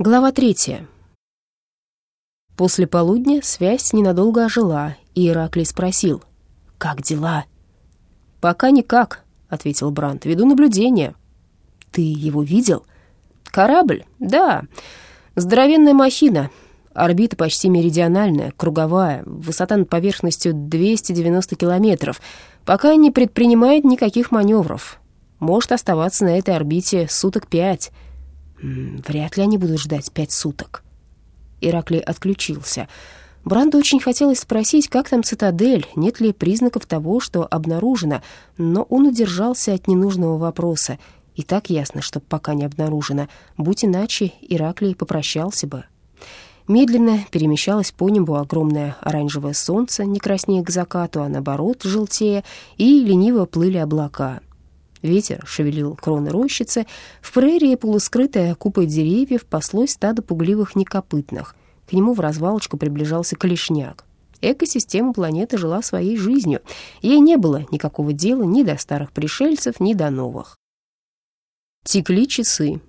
Глава третья. После полудня связь ненадолго ожила, и Ираклий спросил, «Как дела?» «Пока никак», — ответил Брант, — «веду наблюдение». «Ты его видел?» «Корабль? Да. Здоровенная махина. Орбита почти меридиональная, круговая, высота над поверхностью 290 километров. Пока не предпринимает никаких маневров. Может оставаться на этой орбите суток пять». Вряд ли они будут ждать пять суток. Ираклий отключился. Бранду очень хотелось спросить, как там цитадель, нет ли признаков того, что обнаружено, но он удержался от ненужного вопроса. И так ясно, что пока не обнаружено. Будь иначе, Ираклий попрощался бы. Медленно перемещалось по небу огромное оранжевое солнце, не краснее к закату, а наоборот, желтее, и лениво плыли облака — Ветер шевелил кроны рощицы. В прерии, полускрытая купой деревьев, паслось стадо пугливых некопытных. К нему в развалочку приближался клешняк. Экосистема планеты жила своей жизнью. Ей не было никакого дела ни до старых пришельцев, ни до новых. Текли часы.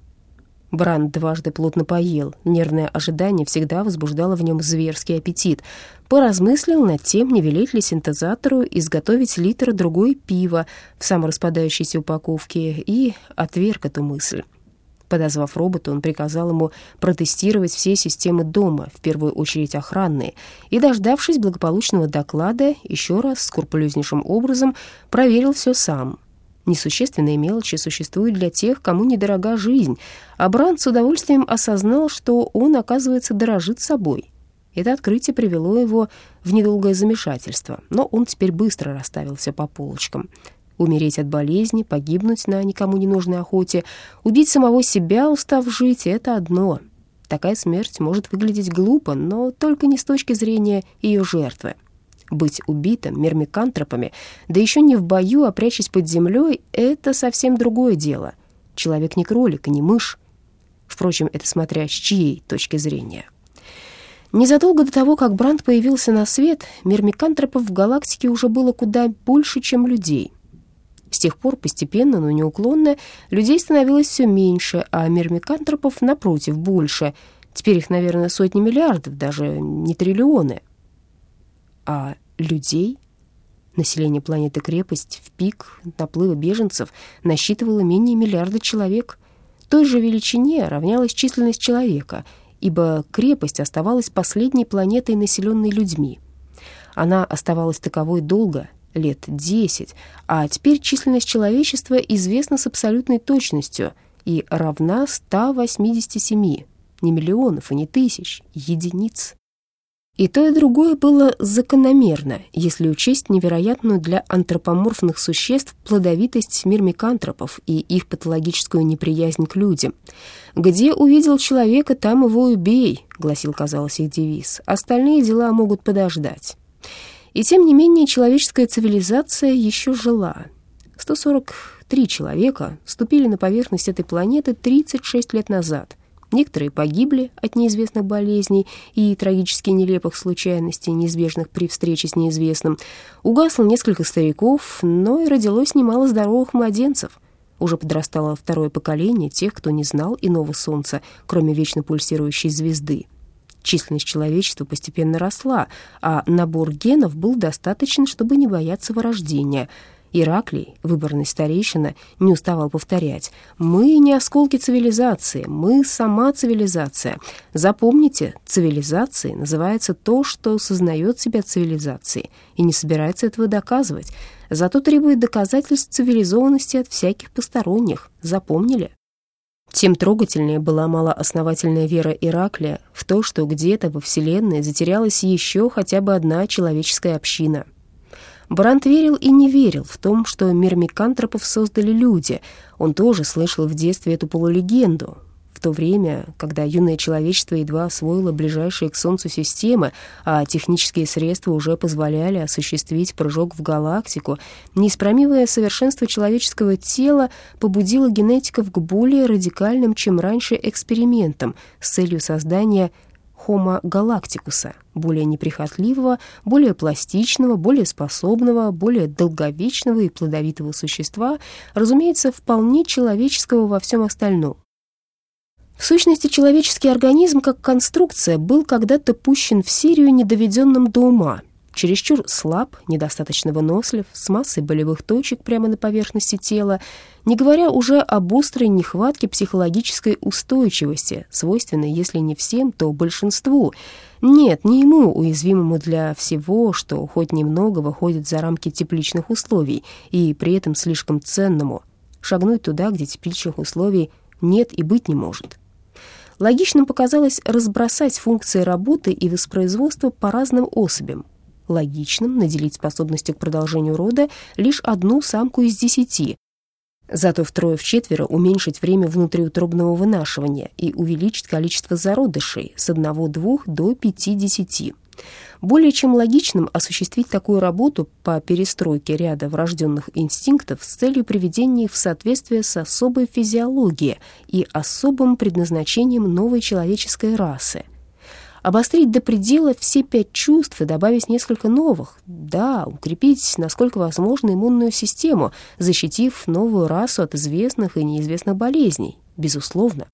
Бранд дважды плотно поел. Нервное ожидание всегда возбуждало в нем зверский аппетит. Поразмыслил над тем, не велеть ли синтезатору изготовить литр другой пива в самораспадающейся упаковке, и отверг эту мысль. Подозвав робота, он приказал ему протестировать все системы дома, в первую очередь охранные, и, дождавшись благополучного доклада, еще раз скрупулезнейшим образом проверил все сам — Несущественные мелочи существуют для тех, кому недорога жизнь, а Бранд с удовольствием осознал, что он, оказывается, дорожит собой. Это открытие привело его в недолгое замешательство, но он теперь быстро расставил все по полочкам. Умереть от болезни, погибнуть на никому не нужной охоте, убить самого себя, устав жить — это одно. Такая смерть может выглядеть глупо, но только не с точки зрения ее жертвы. Быть убитым мирмикантропами, да еще не в бою, а прячась под землей, это совсем другое дело. Человек не кролик и не мышь. Впрочем, это смотря с чьей точки зрения. Незадолго до того, как Бранд появился на свет, мирмикантропов в галактике уже было куда больше, чем людей. С тех пор постепенно, но неуклонно, людей становилось все меньше, а мирмикантропов, напротив, больше. Теперь их, наверное, сотни миллиардов, даже не триллионы а людей. Население планеты-крепость в пик наплыва беженцев насчитывало менее миллиарда человек. Той же величине равнялась численность человека, ибо крепость оставалась последней планетой, населенной людьми. Она оставалась таковой долго, лет десять, а теперь численность человечества известна с абсолютной точностью и равна 187, не миллионов и не тысяч, единиц. И то, и другое было закономерно, если учесть невероятную для антропоморфных существ плодовитость мирмикантропов и их патологическую неприязнь к людям. «Где увидел человека, там его убей», — гласил, казалось, их девиз. «Остальные дела могут подождать». И тем не менее человеческая цивилизация еще жила. 143 человека ступили на поверхность этой планеты 36 лет назад. Некоторые погибли от неизвестных болезней и трагически нелепых случайностей, неизбежных при встрече с неизвестным. Угасло несколько стариков, но и родилось немало здоровых младенцев. Уже подрастало второе поколение тех, кто не знал иного солнца, кроме вечно пульсирующей звезды. Численность человечества постепенно росла, а набор генов был достаточен, чтобы не бояться вырождения — Ираклий, выборный старейшина, не уставал повторять. «Мы не осколки цивилизации, мы сама цивилизация. Запомните, цивилизацией называется то, что сознает себя цивилизацией и не собирается этого доказывать, зато требует доказательств цивилизованности от всяких посторонних. Запомнили?» Тем трогательнее была малоосновательная вера Ираклия в то, что где-то во Вселенной затерялась еще хотя бы одна человеческая община — Брант верил и не верил в том, что мир микантропов создали люди. Он тоже слышал в детстве эту полулегенду. В то время, когда юное человечество едва освоило ближайшие к Солнцу системы, а технические средства уже позволяли осуществить прыжок в галактику, неисправимое совершенство человеческого тела побудило генетиков к более радикальным, чем раньше, экспериментам с целью создания Homo galacticus, более неприхотливого, более пластичного, более способного, более долговечного и плодовитого существа, разумеется, вполне человеческого во всем остальном. В сущности, человеческий организм как конструкция был когда-то пущен в серию недоведенным до ума, чересчур слаб, недостаточно вынослив, с массой болевых точек прямо на поверхности тела, не говоря уже об острой нехватке психологической устойчивости, свойственной, если не всем, то большинству. Нет, не ему, уязвимому для всего, что хоть немного выходит за рамки тепличных условий, и при этом слишком ценному. Шагнуть туда, где тепличных условий нет и быть не может. Логичным показалось разбросать функции работы и воспроизводства по разным особям. Логичным наделить способностью к продолжению рода лишь одну самку из десяти, зато втрое-вчетверо уменьшить время внутриутробного вынашивания и увеличить количество зародышей с одного-двух до пяти-десяти. Более чем логичным осуществить такую работу по перестройке ряда врожденных инстинктов с целью приведения их в соответствие с особой физиологией и особым предназначением новой человеческой расы. Обострить до предела все пять чувств и добавить несколько новых. Да, укрепить, насколько возможно, иммунную систему, защитив новую расу от известных и неизвестных болезней. Безусловно.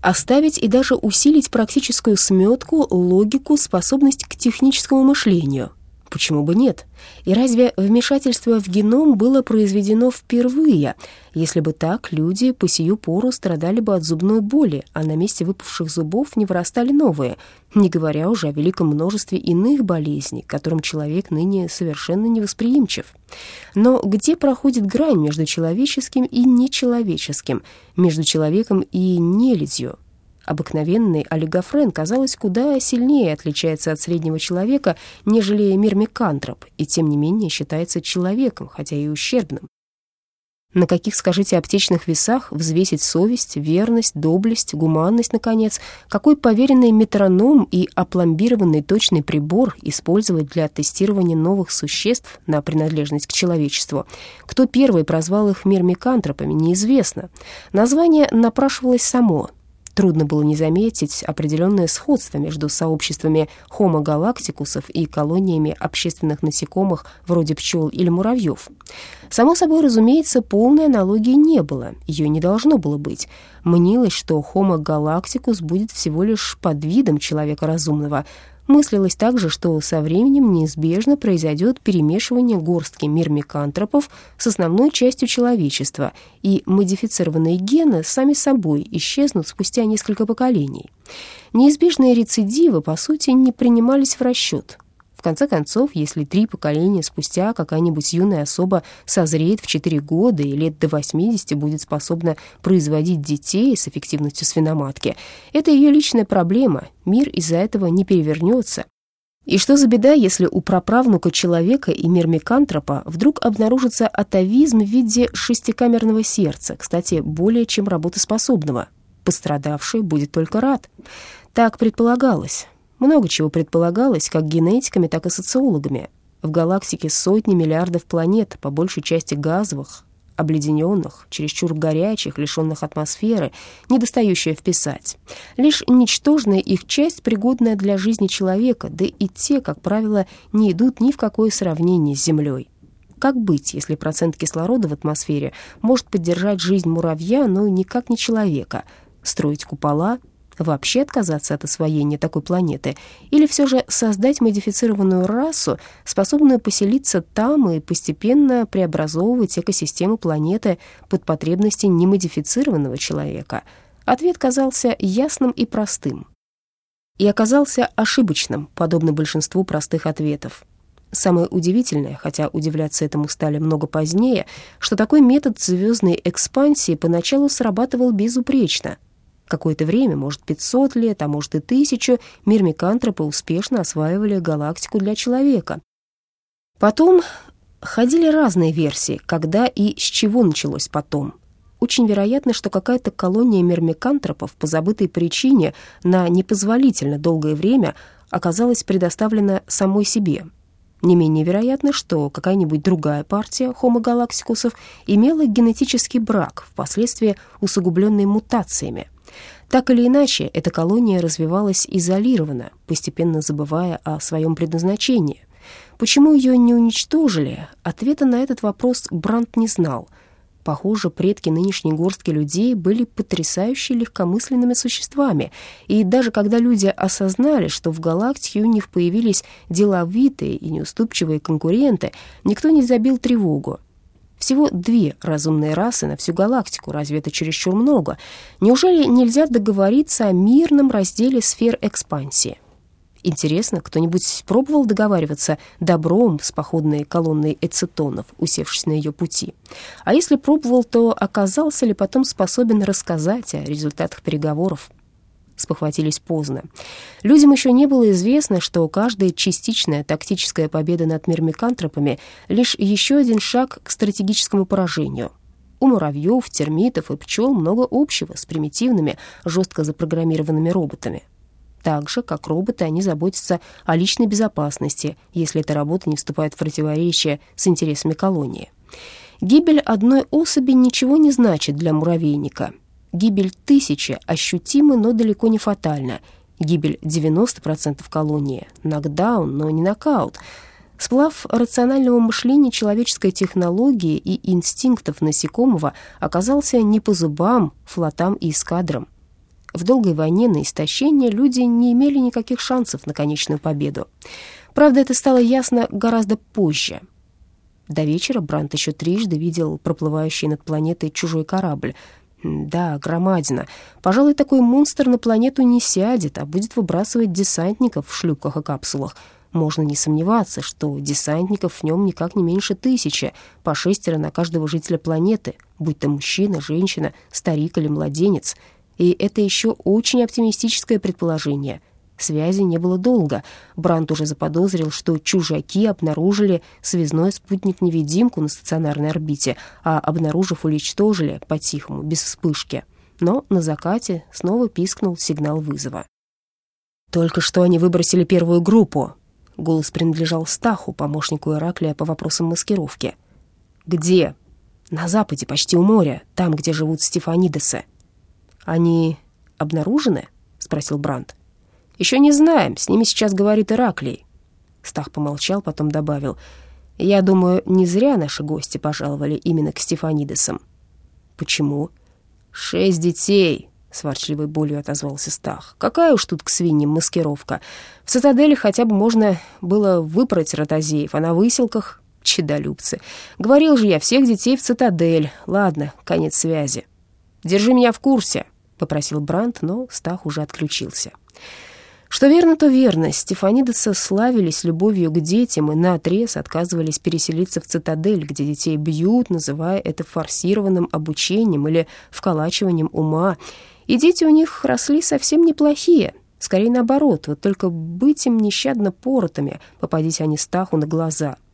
Оставить и даже усилить практическую сметку, логику, способность к техническому мышлению. Почему бы нет? И разве вмешательство в геном было произведено впервые? Если бы так, люди по сию пору страдали бы от зубной боли, а на месте выпавших зубов не вырастали новые, не говоря уже о великом множестве иных болезней, к которым человек ныне совершенно невосприимчив. Но где проходит грань между человеческим и нечеловеческим, между человеком и нелюдью? Обыкновенный олигофрен, казалось, куда сильнее отличается от среднего человека, нежели мирмикантроп, и тем не менее считается человеком, хотя и ущербным. На каких, скажите, аптечных весах взвесить совесть, верность, доблесть, гуманность, наконец? Какой поверенный метроном и опломбированный точный прибор использовать для тестирования новых существ на принадлежность к человечеству? Кто первый прозвал их мирмикантропами, неизвестно. Название напрашивалось само Трудно было не заметить определенное сходство между сообществами galacticusов и колониями общественных насекомых вроде пчел или муравьев. Само собой, разумеется, полной аналогии не было, ее не должно было быть. Мнилось, что Homo galacticus будет всего лишь подвидом человека разумного, Мыслилось также, что со временем неизбежно произойдет перемешивание горстки мирмикантропов с основной частью человечества, и модифицированные гены сами собой исчезнут спустя несколько поколений. Неизбежные рецидивы, по сути, не принимались в расчет – в конце концов, если три поколения спустя какая-нибудь юная особа созреет в 4 года и лет до 80 будет способна производить детей с эффективностью свиноматки, это ее личная проблема, мир из-за этого не перевернется. И что за беда, если у праправнука человека и мирмикантропа вдруг обнаружится атовизм в виде шестикамерного сердца, кстати, более чем работоспособного? Пострадавший будет только рад. Так предполагалось. Много чего предполагалось как генетиками, так и социологами. В галактике сотни миллиардов планет, по большей части газовых, обледененных, чересчур горячих, лишенных атмосферы, недостающая вписать. Лишь ничтожная их часть, пригодная для жизни человека, да и те, как правило, не идут ни в какое сравнение с Землей. Как быть, если процент кислорода в атмосфере может поддержать жизнь муравья, но никак не человека? Строить купола, вообще отказаться от освоения такой планеты, или все же создать модифицированную расу, способную поселиться там и постепенно преобразовывать экосистему планеты под потребности немодифицированного человека? Ответ казался ясным и простым. И оказался ошибочным, подобно большинству простых ответов. Самое удивительное, хотя удивляться этому стали много позднее, что такой метод звездной экспансии поначалу срабатывал безупречно — Какое-то время, может, 500 лет, а может и тысячу, мирмикантропы успешно осваивали галактику для человека. Потом ходили разные версии, когда и с чего началось потом. Очень вероятно, что какая-то колония мирмикантропов по забытой причине на непозволительно долгое время оказалась предоставлена самой себе. Не менее вероятно, что какая-нибудь другая партия Homo имела генетический брак, впоследствии усугубленный мутациями – так или иначе, эта колония развивалась изолированно, постепенно забывая о своем предназначении. Почему ее не уничтожили, ответа на этот вопрос Брант не знал. Похоже, предки нынешней горстки людей были потрясающе легкомысленными существами, и даже когда люди осознали, что в галактике у них появились деловитые и неуступчивые конкуренты, никто не забил тревогу. Всего две разумные расы на всю галактику, разве это чересчур много? Неужели нельзя договориться о мирном разделе сфер экспансии? Интересно, кто-нибудь пробовал договариваться добром с походной колонной эцетонов, усевшись на ее пути? А если пробовал, то оказался ли потом способен рассказать о результатах переговоров? Спохватились поздно. Людям еще не было известно, что каждая частичная тактическая победа над мирмикантропами — лишь еще один шаг к стратегическому поражению. У муравьев, термитов и пчел много общего с примитивными, жестко запрограммированными роботами. Так же, как роботы, они заботятся о личной безопасности, если эта работа не вступает в противоречие с интересами колонии. Гибель одной особи ничего не значит для муравейника. Гибель тысячи ощутима, но далеко не фатальна. Гибель 90% колонии — нокдаун, но не нокаут. Сплав рационального мышления человеческой технологии и инстинктов насекомого оказался не по зубам, флотам и эскадрам. В долгой войне на истощение люди не имели никаких шансов на конечную победу. Правда, это стало ясно гораздо позже. До вечера Брант еще трижды видел проплывающий над планетой чужой корабль. Да, громадина. Пожалуй, такой монстр на планету не сядет, а будет выбрасывать десантников в шлюпках и капсулах. Можно не сомневаться, что десантников в нем никак не меньше тысячи, по шестеро на каждого жителя планеты, будь то мужчина, женщина, старик или младенец — и это еще очень оптимистическое предположение. Связи не было долго. Брант уже заподозрил, что чужаки обнаружили связной спутник-невидимку на стационарной орбите, а, обнаружив, уничтожили по-тихому, без вспышки. Но на закате снова пискнул сигнал вызова. «Только что они выбросили первую группу», — голос принадлежал Стаху, помощнику Ираклия по вопросам маскировки. «Где?» «На западе, почти у моря, там, где живут Стефанидесы». «Они обнаружены?» — спросил Бранд. «Еще не знаем, с ними сейчас говорит Ираклий». Стах помолчал, потом добавил. «Я думаю, не зря наши гости пожаловали именно к Стефанидесам». «Почему?» «Шесть детей», — с ворчливой болью отозвался Стах. «Какая уж тут к свиньям маскировка. В цитадели хотя бы можно было выпороть ротозеев, а на выселках — чедолюбцы. Говорил же я, всех детей в цитадель. Ладно, конец связи». «Держи меня в курсе», — попросил Бранд, но Стах уже отключился. Что верно, то верно. Стефанидесы славились любовью к детям и наотрез отказывались переселиться в цитадель, где детей бьют, называя это форсированным обучением или вколачиванием ума. И дети у них росли совсем неплохие. Скорее наоборот, вот только быть им нещадно поротами, попадись они Стаху на глаза —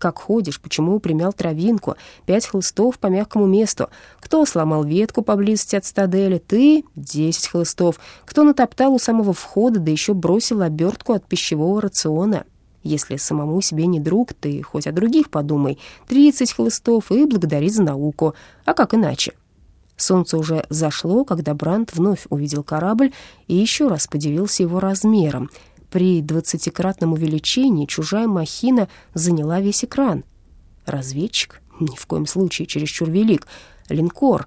как ходишь, почему примял травинку, пять хлыстов по мягкому месту. Кто сломал ветку поблизости от стадели? Ты — десять хлыстов. Кто натоптал у самого входа, да еще бросил обертку от пищевого рациона? Если самому себе не друг, ты хоть о других подумай. Тридцать хлыстов и благодари за науку. А как иначе? Солнце уже зашло, когда Бранд вновь увидел корабль и еще раз подивился его размером — при двадцатикратном увеличении чужая махина заняла весь экран. Разведчик? Ни в коем случае чересчур велик. Линкор?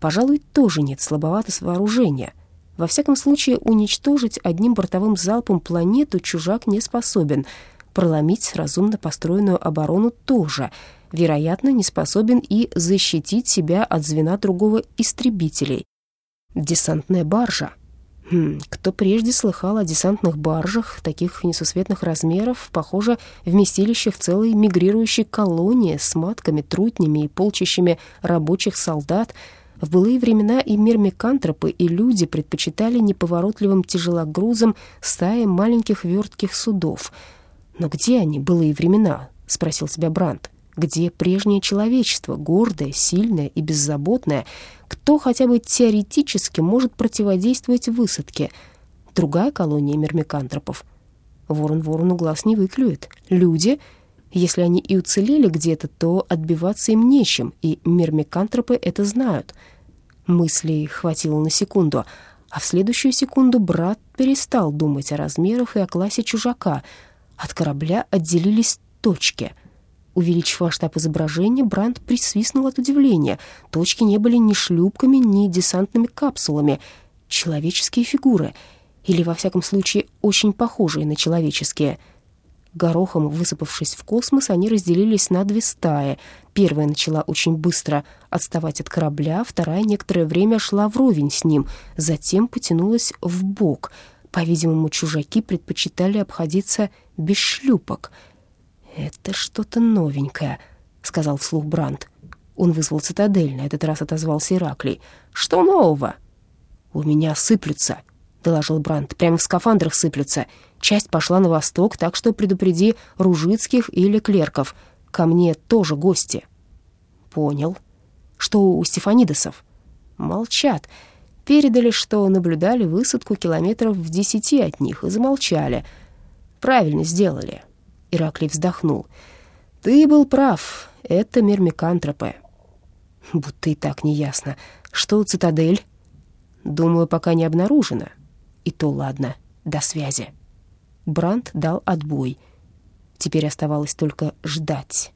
Пожалуй, тоже нет, слабовато с вооружения. Во всяком случае, уничтожить одним бортовым залпом планету чужак не способен. Проломить разумно построенную оборону тоже. Вероятно, не способен и защитить себя от звена другого истребителей. Десантная баржа — Хм, кто прежде слыхал о десантных баржах таких несусветных размеров, похоже, вместилищах целой мигрирующей колонии с матками, трутнями и полчищами рабочих солдат. В былые времена и мирмикантропы, и люди предпочитали неповоротливым тяжелогрузом стаи маленьких вертких судов. «Но где они, былые времена?» — спросил себя Брандт. Где прежнее человечество, гордое, сильное и беззаботное? Кто хотя бы теоретически может противодействовать высадке? Другая колония мирмикантропов. Ворон ворону глаз не выклюет. Люди, если они и уцелели где-то, то отбиваться им нечем, и мирмикантропы это знают. Мыслей хватило на секунду, а в следующую секунду брат перестал думать о размерах и о классе чужака. От корабля отделились точки — Увеличив масштаб изображения, Бранд присвистнул от удивления. Точки не были ни шлюпками, ни десантными капсулами. Человеческие фигуры. Или, во всяком случае, очень похожие на человеческие. Горохом, высыпавшись в космос, они разделились на две стаи. Первая начала очень быстро отставать от корабля, вторая некоторое время шла вровень с ним, затем потянулась в бок. По-видимому, чужаки предпочитали обходиться без шлюпок — «Это что-то новенькое», — сказал вслух Бранд. Он вызвал цитадель, на этот раз отозвался Ираклий. «Что нового?» «У меня сыплются», — доложил Бранд. «Прямо в скафандрах сыплются. Часть пошла на восток, так что предупреди Ружицких или клерков. Ко мне тоже гости». «Понял. Что у Стефанидосов?» «Молчат. Передали, что наблюдали высадку километров в десяти от них и замолчали. Правильно сделали». Ираклий вздохнул. «Ты был прав, это мирмикантропы». «Будто и так неясно. Что цитадель?» «Думаю, пока не обнаружено». «И то ладно. До связи». Бранд дал отбой. Теперь оставалось только ждать.